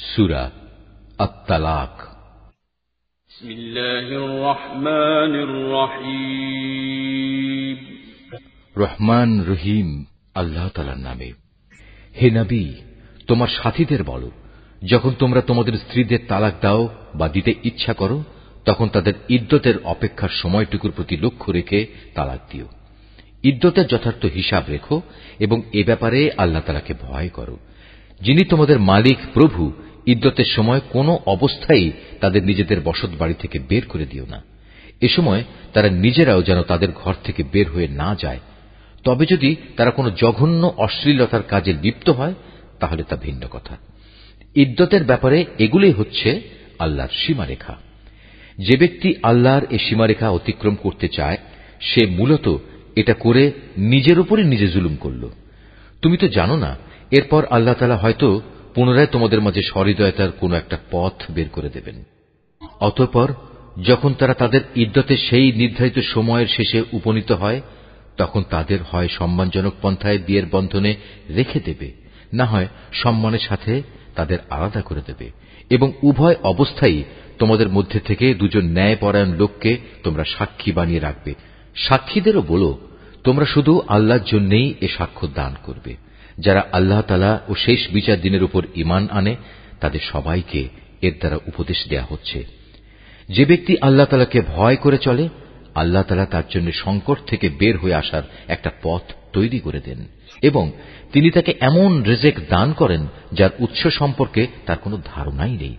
সুরা আত্মালাক রহমান রহিম। আল্লাহ তালার নামে। হে নবী তোমার সাথীদের বলো যখন তোমরা তোমাদের স্ত্রীদের তালাক দাও বা দিতে ইচ্ছা করো তখন তাদের ইদ্যতের অপেক্ষার সময়টুকুর প্রতি লক্ষ্য রেখে তালাক দিও। ইদ্যতের যথার্থ হিসাব রেখো এবং এ ব্যাপারে আল্লাহ তালাকে ভয় করো। যিনি তোমাদের মালিক প্রভু ইদ্যতের সময় কোন অবস্থায় তাদের নিজেদের বসত বাড়ি থেকে বের করে দিও না। এ সময় তারা নিজেরাও যেন তাদের ঘর থেকে বের হয়ে না যায়। তবে যদি তারা কোনো জঘন্য অশ্লীলতার কাজে লিপ্ত হয়, তাহলে তা ভিন্ন কথা। ইদ্যতের ব্যাপারে এগুলোই হচ্ছে আল্লাহর সীমারেখা। যে ব্যক্তি আল্লাহর এ সীমারেখা অতিক্রম করতে চায়, সে মূলত এটা করে নিজের উপরই নিজে জুলুম করল। তুমি তো জানো না, এরপর আল্লাহ তালা হয়তো পুনরায় তোমাদের মাঝে সহৃদয়তার কোন একটা পথ বের করে দেবেন। অতঃপর, যখন তারা তাদের ইদ্যতে সেই নির্ধারিত সময়ের শেষে উপনীত হয়, তখন তাদের হয় সম্মানজনক পন্থায় বিয়ের বন্ধনে রেখে দেবে, না হয় সম্মানের সাথে তাদের আলাদা করে দেবে। এবং উভয় অবস্থায় তোমাদের মধ্যে থেকে দুজন ন্যায়পরায়ণ লোককে তোমরা সাক্ষী বানিয়ে রাখবে। সাক্ষীদেরও বলো, তোমরা শুধু আল্লাহর জন্যেই এ সাক্ষ্য দান করবে। যারা আল্লাহ তালা ও শেষ বিচার দিনের উপর ইমান আনে, তাদের সবাইকে এর দ্বারা উপদেশ দেয়া হচ্ছে। যে ব্যক্তি আল্লাহ তালাকে ভয় করে চলে, আল্লাহ তালা তার জন্য সংকট থেকে বের হয়ে আসার একটা পথ তৈরি করে দেন এবং তিনি তাকে এমন রেজেক দান করেন যার উৎস সম্পর্কে তার কোনো ধারণাই নেই।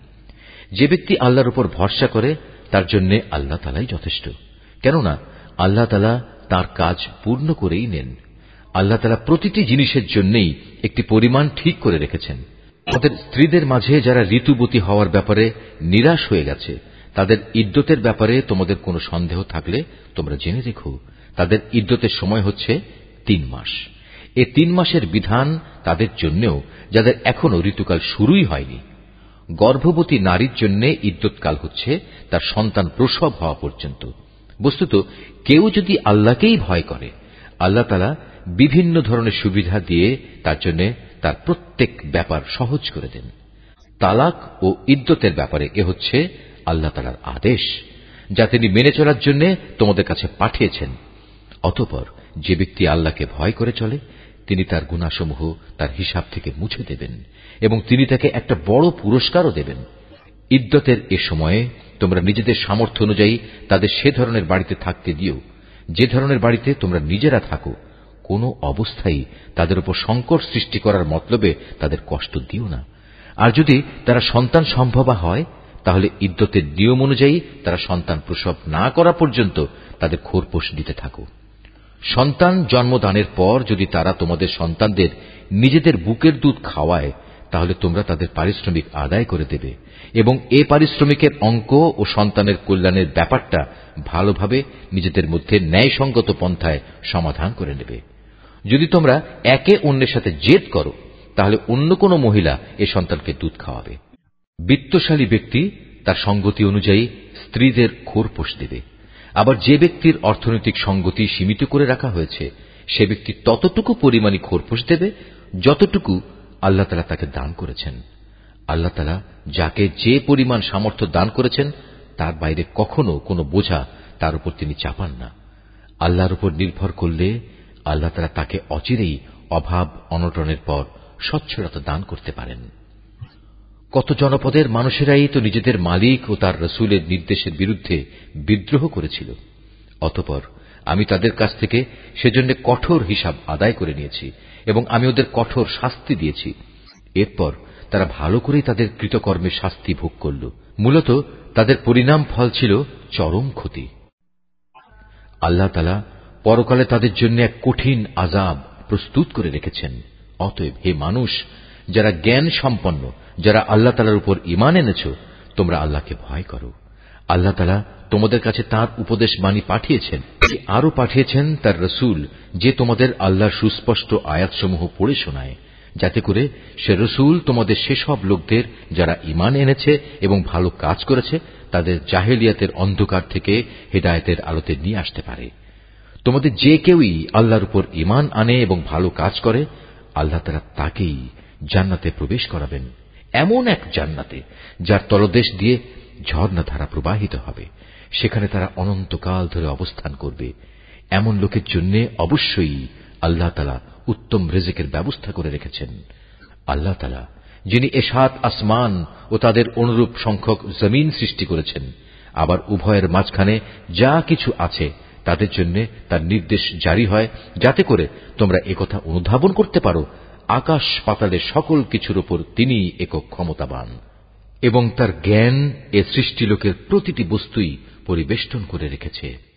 যে ব্যক্তি আল্লাহর উপর ভরসা করে, তার জন্য আল্লাহ তালাই যথেষ্ট। কেননা, আল্লাহ তালা তার কাজ পূর্ণ করেই নেন। আল্লাহ তালা প্রতিটি জিনিসের জন্যই একটি পরিমাণ ঠিক করে রেখেছেন। তাদের স্ত্রীদের মাঝে যারা ঋতুবতী হওয়ার ব্যাপারে নিরাশ হয়ে গেছে, তাদের ইদ্যতের ব্যাপারে তোমাদের কোনো সন্দেহ থাকলে তোমরা জেনে রেখো। তাদের ইদ্যতের সময় হচ্ছে তিন মাস। এ তিন মাসের বিধান তাদের জন্যেও, যাদের এখনও ঋতুকাল শুরুই হয়নি। গর্ভবতী নারীর জন্য ইদ্যৎকাল হচ্ছে তার সন্তান প্রসব হওয়া পর্যন্ত। বস্তুত, কেউ যদি আল্লাহকেই ভয় করে, আল্লাহ তালা বিভিন্ন ধরনের সুবিধা দিয়ে তার জন্য তার প্রত্যেক ব্যাপার সহজ করে দেন। তালাক ও ইদ্যতের ব্যাপারে এ হচ্ছে আল্লাহ তালার আদেশ, যা তিনি মেনে চলার জন্য তোমাদের কাছে পাঠিয়েছেন। অতপর যে ব্যক্তি আল্লাহকে ভয় করে চলে, তিনি তার গুণাসমূহ তার হিসাব থেকে মুছে দেবেন এবং তিনি তাকে একটা বড় পুরস্কারও দেবেন। ইদ্যতের এ সময়ে তোমরা নিজেদের সামর্থ্য অনুযায়ী তাদের সে ধরনের বাড়িতে থাকতে দিও। যে ধরনের বাড়িতে তোমরা নিজেরা থাকো কোনো অবস্থায় তাদের উপর সংকট সৃষ্টি করার মতলবে তাদের কষ্ট দিও না। আর যদি তারা সন্তান সম্ভবা হয়, তাহলে ইদ্যতের নিয়ম অনুযায়ী তারা সন্তান প্রসব না করা পর্যন্ত তাদের খোরপোষ দিতে থাকো। সন্তান জন্মদানের পর যদি তারা তোমাদের সন্তানদের নিজেদের বুকের দুধ খাওয়ায়, তাহলে তোমরা তাদের পারিশ্রমিক আদায় করে দেবে এবং এ পারিশ্রমিকের অঙ্ক ও সন্তানের কল্যাণের ব্যাপারটা ভালোভাবে নিজেদের মধ্যে ন্যায়সঙ্গত পন্থায় সমাধান করে নেবে। যদি তোমরা একে অন্যের সাথে জেদ করো, তাহলে অন্য কোনো মহিলা এ সন্তানকে দুধ খাওয়াবে। বিত্তশালী ব্যক্তি তার সঙ্গতি অনুযায়ী স্ত্রীদের খোরপোষ দেবে। আবার যে ব্যক্তির অর্থনৈতিক সঙ্গতি সীমিত করে রাখা হয়েছে, সে ব্যক্তি ততটুকু পরিমাণই খোরপোষ দেবে যতটুকু আল্লাহ তালা তাকে দান করেছেন। আল্লাহ তালা যাকে যে পরিমাণ সামর্থ্য দান করেছেন, তার বাইরে কখনো কোনো বোঝা তার উপর তিনি চাপান না। আল্লাহর উপর নির্ভর করলে আল্লাহ তালা তাকে অচিরেই অভাব, অনটনের পর স্বচ্ছলতা দান করতে পারেন। কত জনপদের মানুষেরাই তো নিজেদের মালিক ও তার রসুলের নির্দেশের বিরুদ্ধে বিদ্রোহ করেছিল। অতপর আমি তাদের কাছ থেকে সেজন্য কঠোর হিসাব আদায় করে নিয়েছি এবং আমি ওদের কঠোর শাস্তি দিয়েছি। এরপর তারা ভালো করেই তাদের কৃতকর্মের শাস্তি ভোগ করল। মূলত তাদের পরিণাম ফল ছিল চরম ক্ষতি। আল্লাহ তালা পরকালে তাদের জন্য এক কঠিন আজাব প্রস্তুত করে রেখেছেন। অতএব হে মানুষ, যারা জ্ঞান সম্পন্ন, যারা আল্লাহ তালার উপর ইমান এনেছ, তোমরা আল্লাহকে ভয় করো। আল্লাহ তালা তোমাদের কাছে তার উপদেশ বাণী পাঠিয়েছেন আরও পাঠিয়েছেন তার রসুল, যে তোমাদের আল্লাহর সুস্পষ্ট আয়াতসমূহ পড়ে শোনায়, যাতে করে সে রসুল তোমাদের সেসব লোকদের যারা ইমান এনেছে এবং ভালো কাজ করেছে, তাদের জাহেলিয়াতের অন্ধকার থেকে হেদায়তের আলোতে নিয়ে আসতে পারে। তোমাদের যে কেউই আল্লাহর উপর ইমান আনে এবং ভালো কাজ করে, আল্লাহ তারা তাকেই জান্নাতে প্রবেশ করাবেন। এমন এক জান্নাতে, যার তলদেশ দিয়ে ঝর্ণাধারা প্রবাহিত হবে। সেখানে তারা অনন্তকাল ধরে অবস্থান করবে। এমন লোকের জন্য অবশ্যই আল্লাহ তালা উত্তম রেজেকের ব্যবস্থা করে রেখেছেন। আল্লাহ তালা, যিনি এ সাত আসমান ও তাদের অনুরূপ সংখ্যক জমিন সৃষ্টি করেছেন, আবার উভয়ের মাঝখানে যা কিছু আছে তাদের জন্য তার নির্দেশ জারি হয়, যাতে করে তোমরা একথা অনুধাবন করতে পারো, আকাশ পাতালের সকল কিছুর উপর তিনি একক ক্ষমতাবান। এবং তার জ্ঞান এ সৃষ্টিলোকের প্রতিটি বস্তুই পরিবেষ্টন করে রেখেছে।